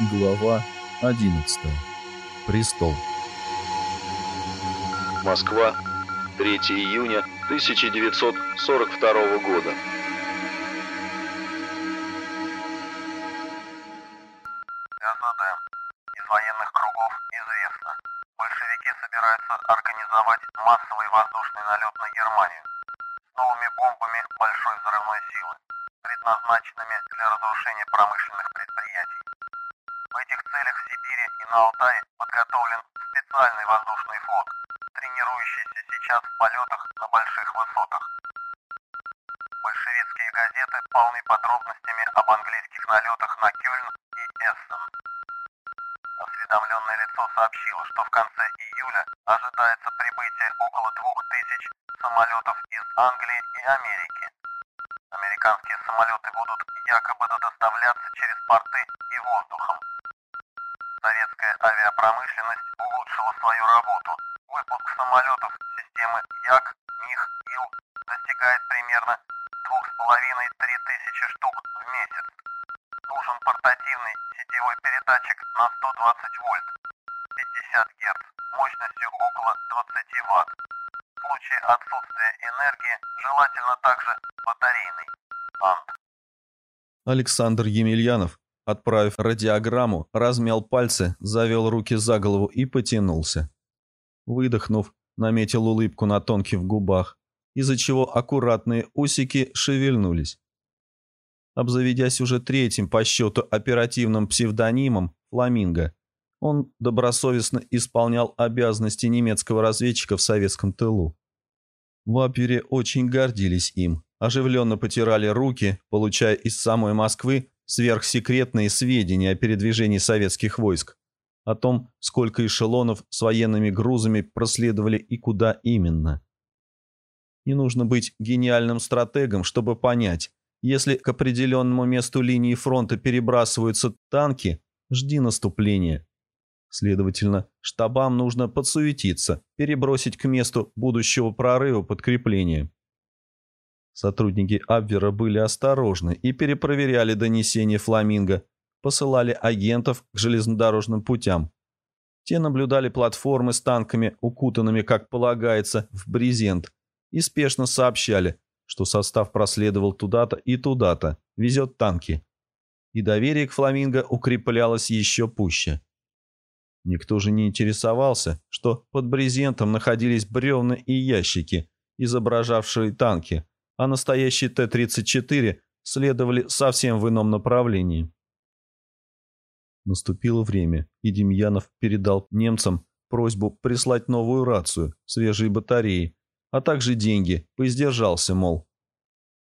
Глава 11. Престол. Москва, 3 июня 1942 года. Высотах. Большевистские газеты полны подробностями об английских налетах на Кёльн и Эссен. Осведомленное лицо сообщило, что в конце июля ожидается прибытие около двух тысяч самолетов из Англии и Америки. 20 Вт. В случае отсутствия энергии желательно также батарейный. Ант. Александр Емельянов, отправив радиограмму, размял пальцы, завел руки за голову и потянулся. Выдохнув, наметил улыбку на тонких губах, из-за чего аккуратные усики шевельнулись. Обзаведясь уже третьим по счету оперативным псевдонимом «Фламинго», он добросовестно исполнял обязанности немецкого разведчика в советском тылу. В Апере очень гордились им, оживленно потирали руки, получая из самой Москвы сверхсекретные сведения о передвижении советских войск, о том, сколько эшелонов с военными грузами проследовали и куда именно. Не нужно быть гениальным стратегом, чтобы понять, если к определенному месту линии фронта перебрасываются танки, жди наступления. Следовательно, штабам нужно подсуетиться, перебросить к месту будущего прорыва подкрепления. Сотрудники Абвера были осторожны и перепроверяли донесения «Фламинго», посылали агентов к железнодорожным путям. Те наблюдали платформы с танками, укутанными, как полагается, в брезент, и спешно сообщали, что состав проследовал туда-то и туда-то, везет танки. И доверие к «Фламинго» укреплялось еще пуще. Никто же не интересовался, что под брезентом находились бревна и ящики, изображавшие танки, а настоящие Т-34 следовали совсем в ином направлении. Наступило время, и Демьянов передал немцам просьбу прислать новую рацию, свежие батареи, а также деньги, поиздержался, мол.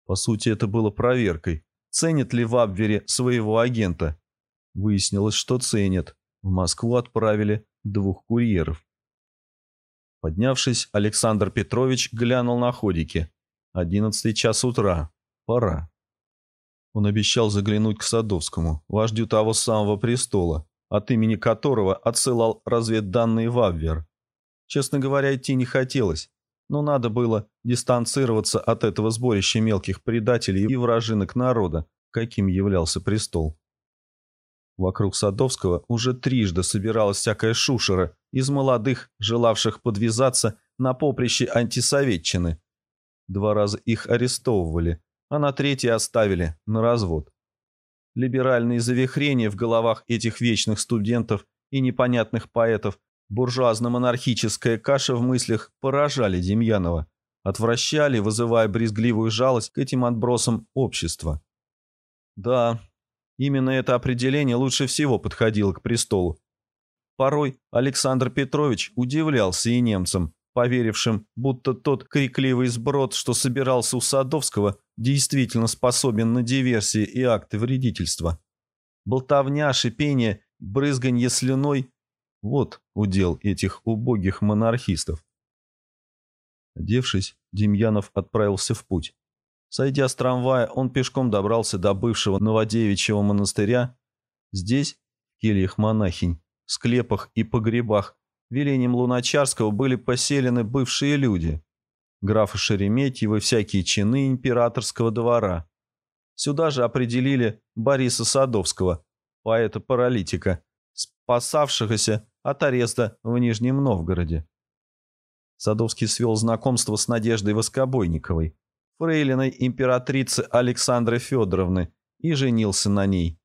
По сути, это было проверкой, ценит ли в Абвере своего агента. Выяснилось, что ценят. В Москву отправили двух курьеров. Поднявшись, Александр Петрович глянул на ходики. Одиннадцатый час утра. Пора. Он обещал заглянуть к Садовскому, вождю того самого престола, от имени которого отсылал разведданные в Абвер. Честно говоря, идти не хотелось, но надо было дистанцироваться от этого сборища мелких предателей и вражинок народа, каким являлся престол. Вокруг Садовского уже трижды собиралась всякая шушера из молодых, желавших подвязаться на поприще антисоветчины. Два раза их арестовывали, а на третий оставили на развод. Либеральные завихрения в головах этих вечных студентов и непонятных поэтов, буржуазно-монархическая каша в мыслях поражали Демьянова, отвращали, вызывая брезгливую жалость к этим отбросам общества. Да, Именно это определение лучше всего подходило к престолу. Порой Александр Петрович удивлялся и немцам, поверившим, будто тот крикливый сброд, что собирался у Садовского, действительно способен на диверсии и акты вредительства. Болтовня, шипение, брызганье слюной – вот удел этих убогих монархистов. Одевшись, Демьянов отправился в путь. Сойдя с трамвая, он пешком добрался до бывшего Новодевичьего монастыря. Здесь, в кельях монахинь, склепах и погребах, велением Луначарского были поселены бывшие люди. Графы Шереметьевы, всякие чины императорского двора. Сюда же определили Бориса Садовского, поэта-паралитика, спасавшегося от ареста в Нижнем Новгороде. Садовский свел знакомство с Надеждой Воскобойниковой, фрейлиной императрицы Александры Федоровны, и женился на ней.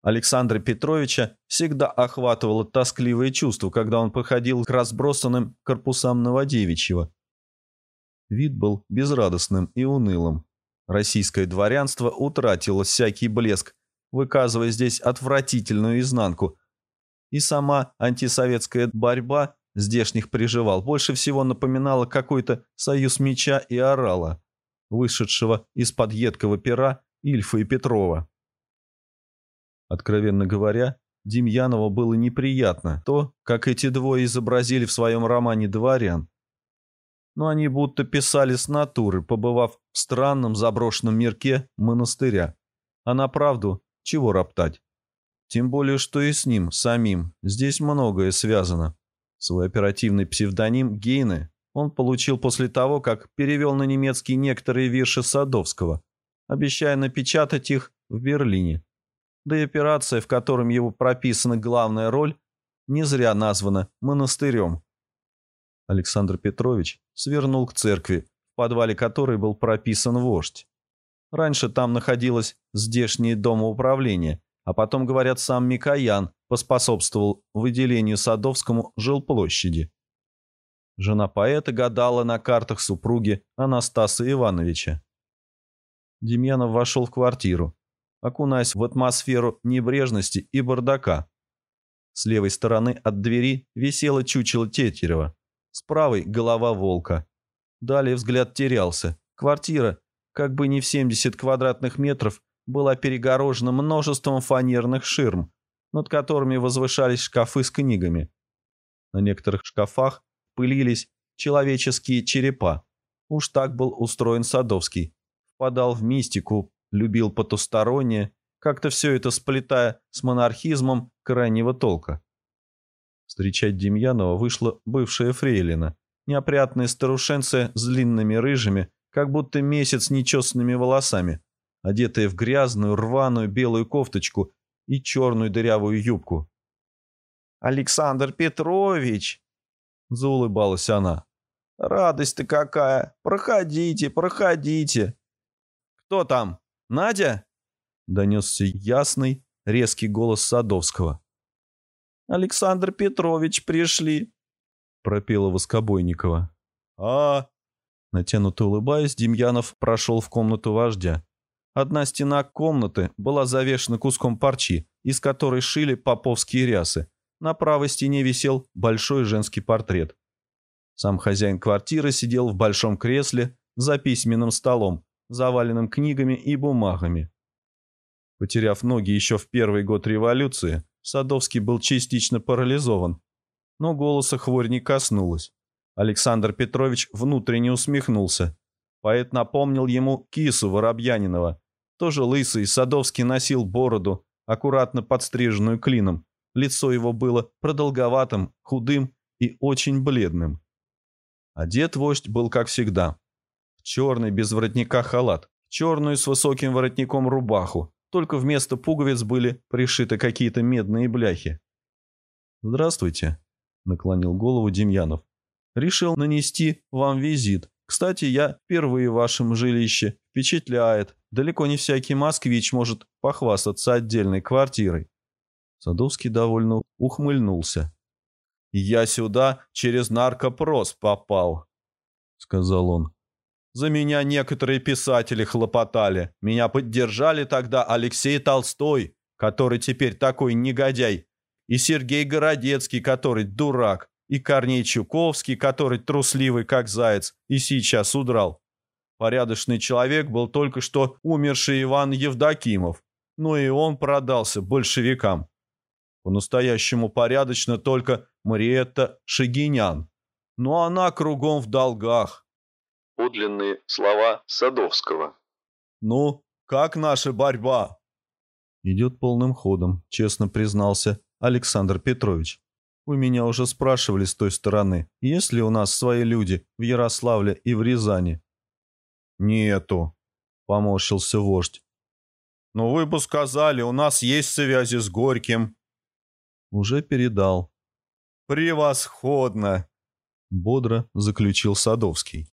Александра Петровича всегда охватывало тоскливое чувство, когда он походил к разбросанным корпусам Новодевичьего. Вид был безрадостным и унылым. Российское дворянство утратило всякий блеск, выказывая здесь отвратительную изнанку. И сама антисоветская борьба здешних приживал больше всего напоминала какой-то союз меча и орала, вышедшего из-под едкого пера Ильфа и Петрова. Откровенно говоря, Демьянову было неприятно то, как эти двое изобразили в своем романе дворян. Но они будто писали с натуры, побывав в странном заброшенном мирке монастыря. А на правду чего роптать? Тем более, что и с ним, самим, здесь многое связано. Свой оперативный псевдоним Гейны он получил после того, как перевел на немецкий некоторые вирши Садовского, обещая напечатать их в Берлине. Да и операция, в котором его прописана главная роль, не зря названа монастырем. Александр Петрович свернул к церкви, в подвале которой был прописан вождь. Раньше там находилось здешнее домоуправление, а потом, говорят, сам Микоян поспособствовал выделению Садовскому жилплощади. Жена поэта гадала на картах супруги Анастаса Ивановича. Демьянов вошел в квартиру, окунаясь в атмосферу небрежности и бардака. С левой стороны от двери висело чучело Тетерева, с правой – голова волка. Далее взгляд терялся. Квартира, как бы не в 70 квадратных метров, была перегорожена множеством фанерных ширм, над которыми возвышались шкафы с книгами. На некоторых шкафах пылились человеческие черепа. Уж так был устроен Садовский. Впадал в мистику, любил потустороннее, как-то все это сплетая с монархизмом крайнего толка. Встречать Демьянова вышла бывшая фрейлина, неопрятная старушенция с длинными рыжими, как будто месяц нечесанными волосами, одетая в грязную рваную белую кофточку и черную дырявую юбку. «Александр Петрович!» – заулыбалась она. «Радость-то какая! Проходите, проходите!» «Кто там?» «Надя?» — донесся ясный, резкий голос Садовского. «Александр Петрович пришли», — пропела Воскобойникова. «А...» Натянуто улыбаясь, Демьянов прошел в комнату вождя. Одна стена комнаты была завешена куском парчи, из которой шили поповские рясы. На правой стене висел большой женский портрет. Сам хозяин квартиры сидел в большом кресле за письменным столом, заваленным книгами и бумагами. Потеряв ноги еще в первый год революции, Садовский был частично парализован. Но голоса хворь не коснулась. Александр Петрович внутренне усмехнулся. Поэт напомнил ему кису Воробьянинова. Тоже лысый, Садовский носил бороду, аккуратно подстриженную клином. Лицо его было продолговатым, худым и очень бледным. Одет вождь был как всегда, черный без воротника халат, черную с высоким воротником рубаху, только вместо пуговиц были пришиты какие-то медные бляхи. «Здравствуйте», — наклонил голову Демьянов. «Решил нанести вам визит. Кстати, я впервые в вашем жилище. Впечатляет. Далеко не всякий москвич может похвастаться отдельной квартирой». Садовский довольно ухмыльнулся. «Я сюда через наркопрос попал», — сказал он. За меня некоторые писатели хлопотали. Меня поддержали тогда Алексей Толстой, который теперь такой негодяй, и Сергей Городецкий, который дурак, и Корней Чуковский, который трусливый, как заяц, и сейчас удрал. Порядочный человек был только что умерший Иван Евдокимов, но и он продался большевикам. По-настоящему порядочно только Мариетта Шагинян, но она кругом в долгах, Подлинные слова Садовского. «Ну, как наша борьба?» «Идет полным ходом», — честно признался Александр Петрович. «Вы меня уже спрашивали с той стороны, есть ли у нас свои люди в Ярославле и в Рязани?» «Нету», — поморщился вождь. Ну вы бы сказали, у нас есть связи с Горьким». «Уже передал». «Превосходно!» — бодро заключил Садовский.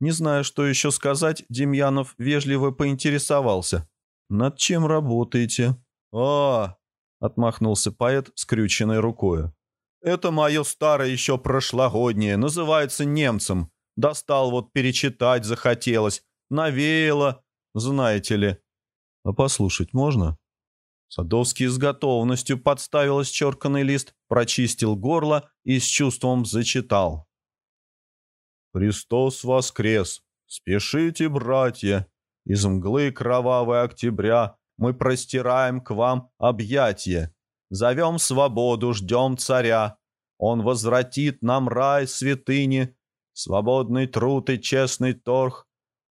Не зная, что еще сказать, Демьянов вежливо поинтересовался. «Над чем работаете?» «А, — отмахнулся поэт, скрюченной рукой. «Это мое старое еще прошлогоднее, называется немцем. Достал вот перечитать захотелось, навеяло, знаете ли». «А послушать можно?» Садовский с готовностью подставил исчерканный лист, прочистил горло и с чувством зачитал. «Христос воскрес! Спешите, братья! Из мглы кровавой октября мы простираем к вам объятия. Зовем свободу, ждем царя. Он возвратит нам рай святыни, свободный труд и честный торг.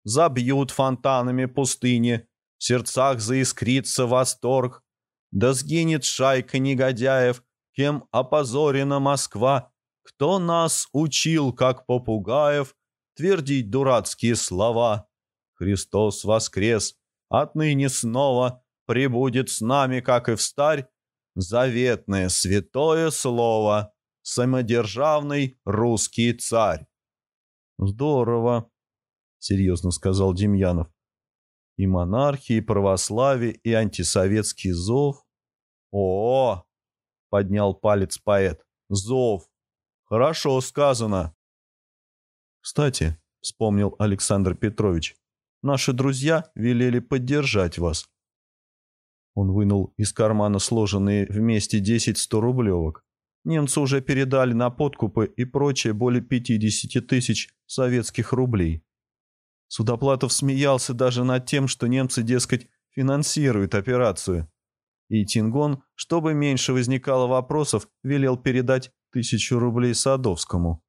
Забьют фонтанами пустыни, в сердцах заискрится восторг. Да сгинет шайка негодяев, кем опозорена Москва. Кто нас учил, как попугаев, твердить дурацкие слова? Христос воскрес, отныне снова прибудет с нами, как и в старь, заветное святое слово, самодержавный русский царь. Здорово, серьезно сказал Демьянов. И монархии, и православие, и антисоветский зов. О, поднял палец поэт. Зов. Хорошо сказано. Кстати, вспомнил Александр Петрович, Наши друзья велели поддержать вас». Он вынул из кармана сложенные вместе 10 100-рублевок. Немцы уже передали на подкупы и прочее более 50 тысяч советских рублей. Судоплатов смеялся даже над тем, что немцы, дескать, финансируют операцию. И Тингон, чтобы меньше возникало вопросов, велел передать тысячу рублей Садовскому.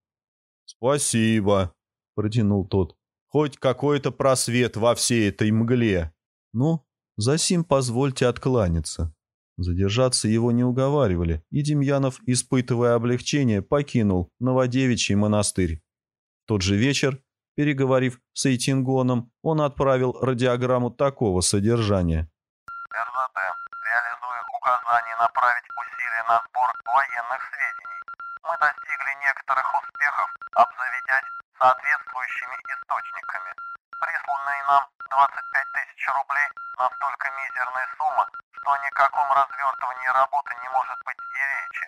«Спасибо», — протянул тот хоть какой-то просвет во всей этой мгле. Ну, за сим позвольте откланяться. Задержаться его не уговаривали, и Демьянов, испытывая облегчение, покинул Новодевичий монастырь. В тот же вечер, переговорив с Эйтингоном, он отправил радиограмму такого содержания. РЗД, реализуя указание направить усилия на сбор военных сведений, мы достигли некоторых успехов, обзаведясь соответствующими источниками. Присланные нам 25 тысяч рублей настолько мизерная сумма, что о никаком развертывании работы не может быть и речи.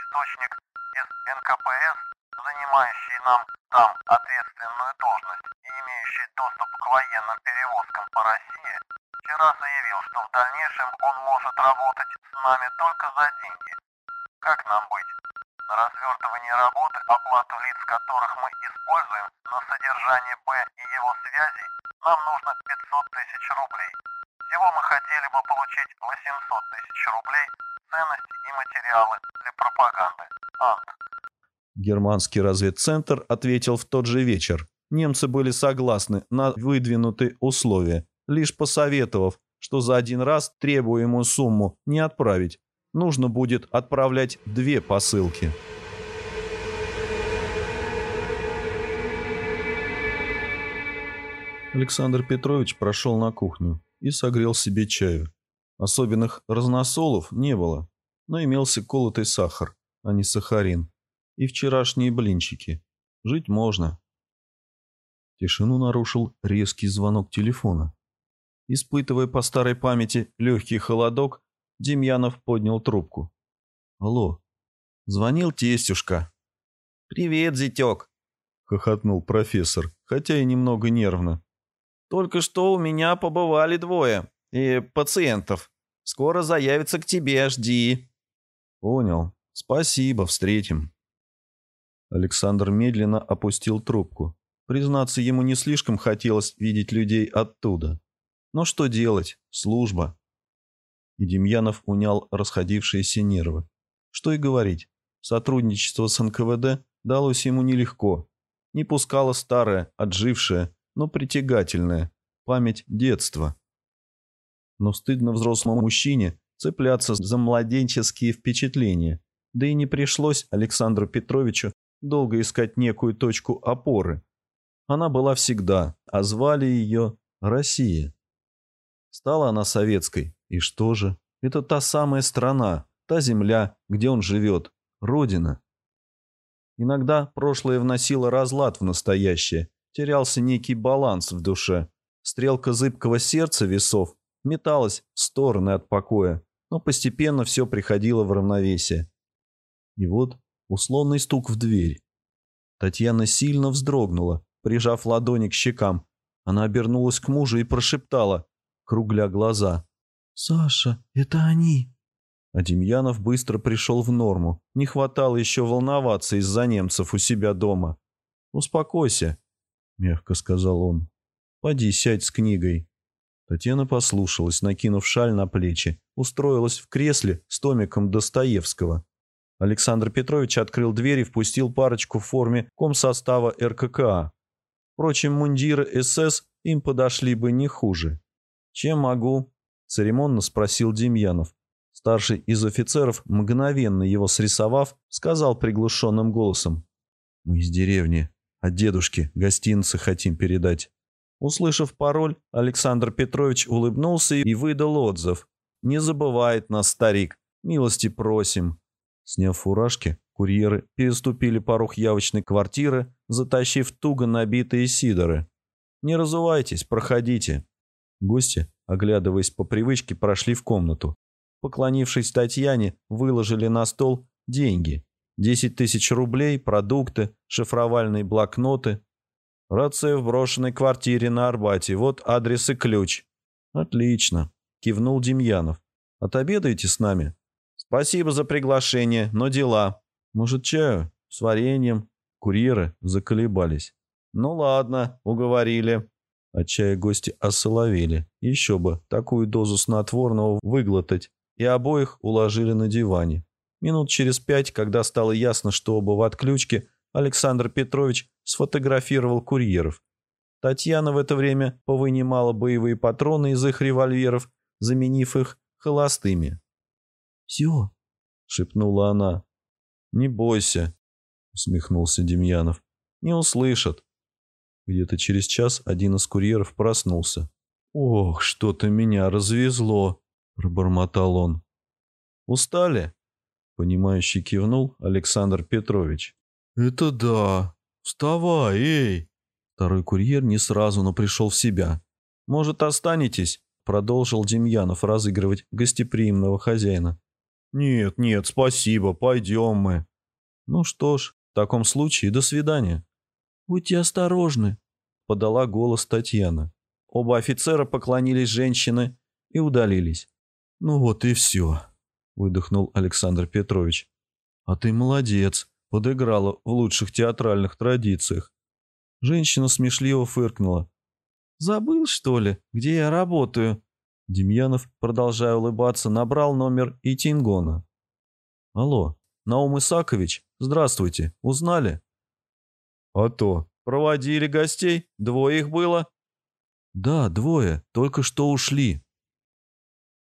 Источник из НКПС, занимающий нам там ответственную должность и имеющий доступ к военным перевозкам по России, вчера заявил, что в дальнейшем он может работать с нами только за деньги. Как нам быть? На развертывание работы, оплату лиц которых мы используем, на содержание Германский разведцентр ответил в тот же вечер. Немцы были согласны на выдвинутые условия, лишь посоветовав, что за один раз требуемую сумму не отправить, нужно будет отправлять две посылки. Александр Петрович прошел на кухню и согрел себе чаю. Особенных разносолов не было, но имелся колотый сахар, а не сахарин. И вчерашние блинчики. Жить можно. Тишину нарушил резкий звонок телефона. Испытывая по старой памяти легкий холодок, Демьянов поднял трубку. «Алло, звонил тестюшка». «Привет, зятек», — хохотнул профессор, хотя и немного нервно. «Только что у меня побывали двое. И пациентов. Скоро заявятся к тебе, жди». «Понял. Спасибо, встретим». Александр медленно опустил трубку. Признаться, ему не слишком хотелось видеть людей оттуда. Но что делать? Служба и Демьянов унял расходившиеся нервы. Что и говорить, сотрудничество с НКВД далось ему нелегко. Не пускало старое, отжившее, но притягательное, память детства. Но стыдно взрослому мужчине цепляться за младенческие впечатления, да и не пришлось Александру Петровичу долго искать некую точку опоры. Она была всегда, а звали ее Россия. Стала она советской. И что же? Это та самая страна, та земля, где он живет. Родина. Иногда прошлое вносило разлад в настоящее. Терялся некий баланс в душе. Стрелка зыбкого сердца весов металась в стороны от покоя, но постепенно все приходило в равновесие. И вот условный стук в дверь. Татьяна сильно вздрогнула, прижав ладони к щекам. Она обернулась к мужу и прошептала, кругля глаза. «Саша, это они!» А Демьянов быстро пришел в норму. Не хватало еще волноваться из-за немцев у себя дома. «Успокойся», — мягко сказал он. «Поди сядь с книгой». Татьяна послушалась, накинув шаль на плечи, устроилась в кресле с томиком Достоевского. Александр Петрович открыл дверь и впустил парочку в форме комсостава РККА. Впрочем, мундиры СС им подошли бы не хуже. «Чем могу?» – церемонно спросил Демьянов. Старший из офицеров, мгновенно его срисовав, сказал приглушенным голосом. «Мы из деревни. От дедушки гостинцы хотим передать». Услышав пароль, Александр Петрович улыбнулся и выдал отзыв. «Не забывает нас старик. Милости просим». Сняв фуражки, курьеры переступили порог явочной квартиры, затащив туго набитые сидоры. «Не разувайтесь, проходите». Гости, оглядываясь по привычке, прошли в комнату. Поклонившись Татьяне, выложили на стол деньги. Десять тысяч рублей, продукты, шифровальные блокноты. Рация в брошенной квартире на Арбате. Вот адрес и ключ. «Отлично», — кивнул Демьянов. «Отобедаете с нами?» «Спасибо за приглашение, но дела. Может, чаю? С вареньем?» Курьеры заколебались. «Ну ладно, уговорили». От чая гости осоловели. Еще бы, такую дозу снотворного выглотать. И обоих уложили на диване. Минут через пять, когда стало ясно, что оба в отключке, Александр Петрович сфотографировал курьеров. Татьяна в это время повынимала боевые патроны из их револьверов, заменив их холостыми. «Все», — шепнула она. «Не бойся», — усмехнулся Демьянов. «Не услышат». Где-то через час один из курьеров проснулся. «Ох, что-то меня развезло», — пробормотал он. «Устали?» — понимающий кивнул Александр Петрович. «Это да. Вставай, эй!» Второй курьер не сразу, но пришел в себя. «Может, останетесь?» — продолжил Демьянов разыгрывать гостеприимного хозяина. «Нет, нет, спасибо, пойдем мы». «Ну что ж, в таком случае до свидания». «Будьте осторожны», — подала голос Татьяна. Оба офицера поклонились женщины и удалились. «Ну вот и все», — выдохнул Александр Петрович. «А ты молодец, подыграла в лучших театральных традициях». Женщина смешливо фыркнула. «Забыл, что ли, где я работаю?» Демьянов, продолжая улыбаться, набрал номер Итингона. «Алло, Наум Исакович, здравствуйте, узнали?» «А то, проводили гостей, двое их было?» «Да, двое, только что ушли».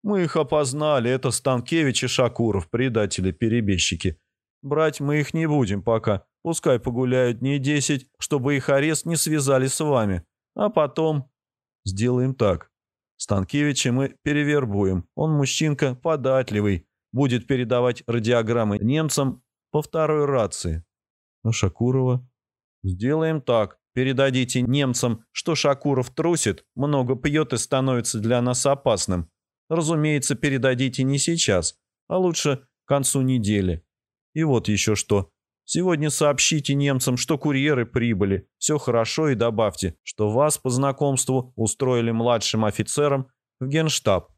«Мы их опознали, это Станкевич и Шакуров, предатели-перебежчики. Брать мы их не будем пока, пускай погуляют дней десять, чтобы их арест не связали с вами, а потом...» «Сделаем так. Станкевича мы перевербуем. Он мужчинка податливый, будет передавать радиограммы немцам по второй рации. А Шакурова? Сделаем так. Передадите немцам, что Шакуров трусит, много пьет и становится для нас опасным. Разумеется, передадите не сейчас, а лучше к концу недели. И вот еще что. Сегодня сообщите немцам, что курьеры прибыли. Все хорошо и добавьте, что вас по знакомству устроили младшим офицером в генштаб.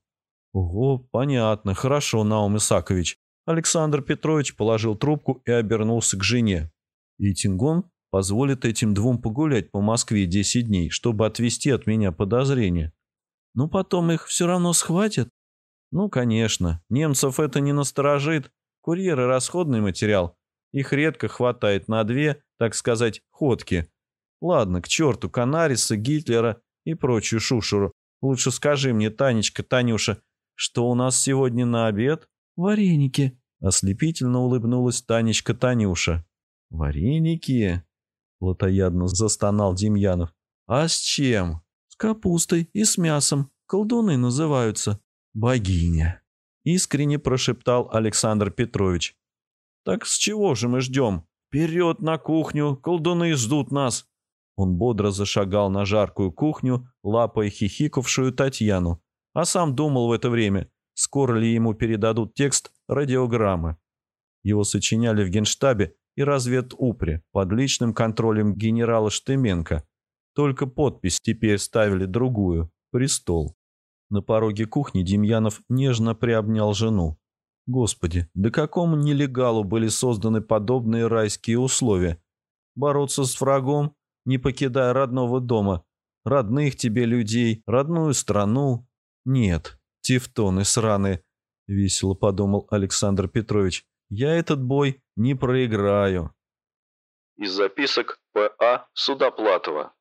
Ого, понятно, хорошо, Наум Исакович. Александр Петрович положил трубку и обернулся к жене. И Тингон позволит этим двум погулять по Москве 10 дней, чтобы отвести от меня подозрения. Ну, потом их все равно схватят. Ну, конечно, немцев это не насторожит. Курьеры – расходный материал. Их редко хватает на две, так сказать, ходки. Ладно, к черту Канариса, Гитлера и прочую шушеру. Лучше скажи мне, Танечка, Танюша, что у нас сегодня на обед? Вареники. Ослепительно улыбнулась Танечка Танюша. Вареники? Плотоядно застонал Демьянов. А с чем? С капустой и с мясом. колдуны называются. Богиня. Искренне прошептал Александр Петрович. Так с чего же мы ждем? Вперед на кухню, колдуны ждут нас. Он бодро зашагал на жаркую кухню, лапая хихикавшую Татьяну, а сам думал в это время, скоро ли ему передадут текст радиограммы. Его сочиняли в Генштабе и разведупре под личным контролем генерала Штеменко. Только подпись теперь ставили другую – «Престол». На пороге кухни Демьянов нежно приобнял жену. Господи, да какому нелегалу были созданы подобные райские условия? Бороться с врагом, не покидая родного дома, родных тебе людей, родную страну? Нет, тефтоны сраные, — весело подумал Александр Петрович. Я этот бой не проиграю. Из записок П.А. Судоплатова.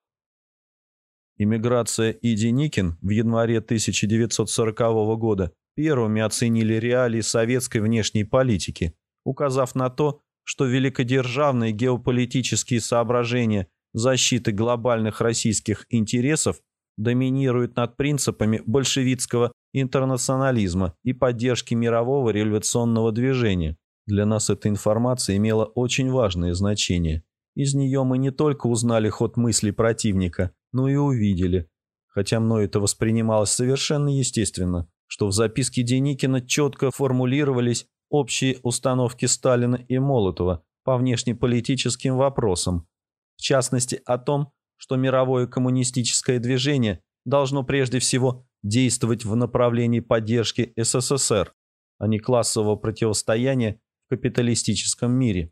Иммиграция и Деникин в январе 1940 года первыми оценили реалии советской внешней политики, указав на то, что великодержавные геополитические соображения защиты глобальных российских интересов доминируют над принципами большевистского интернационализма и поддержки мирового революционного движения. Для нас эта информация имела очень важное значение. Из нее мы не только узнали ход мыслей противника, но и увидели, хотя мной это воспринималось совершенно естественно, что в записке Деникина четко формулировались общие установки Сталина и Молотова по внешнеполитическим вопросам, в частности о том, что мировое коммунистическое движение должно прежде всего действовать в направлении поддержки СССР, а не классового противостояния в капиталистическом мире.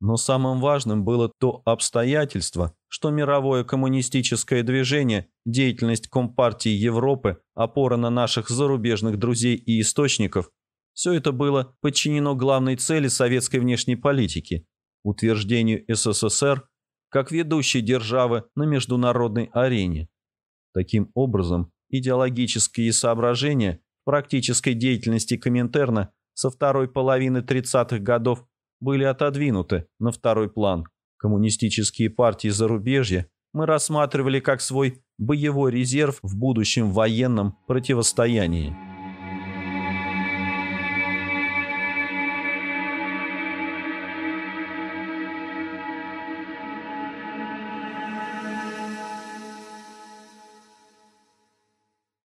Но самым важным было то обстоятельство, что мировое коммунистическое движение, деятельность Компартии Европы, опора на наших зарубежных друзей и источников – все это было подчинено главной цели советской внешней политики – утверждению СССР как ведущей державы на международной арене. Таким образом, идеологические соображения практической деятельности Коминтерна со второй половины 30-х годов были отодвинуты на второй план. Коммунистические партии зарубежья мы рассматривали как свой боевой резерв в будущем военном противостоянии.